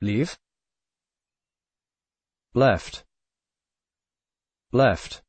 leave. Left. Left.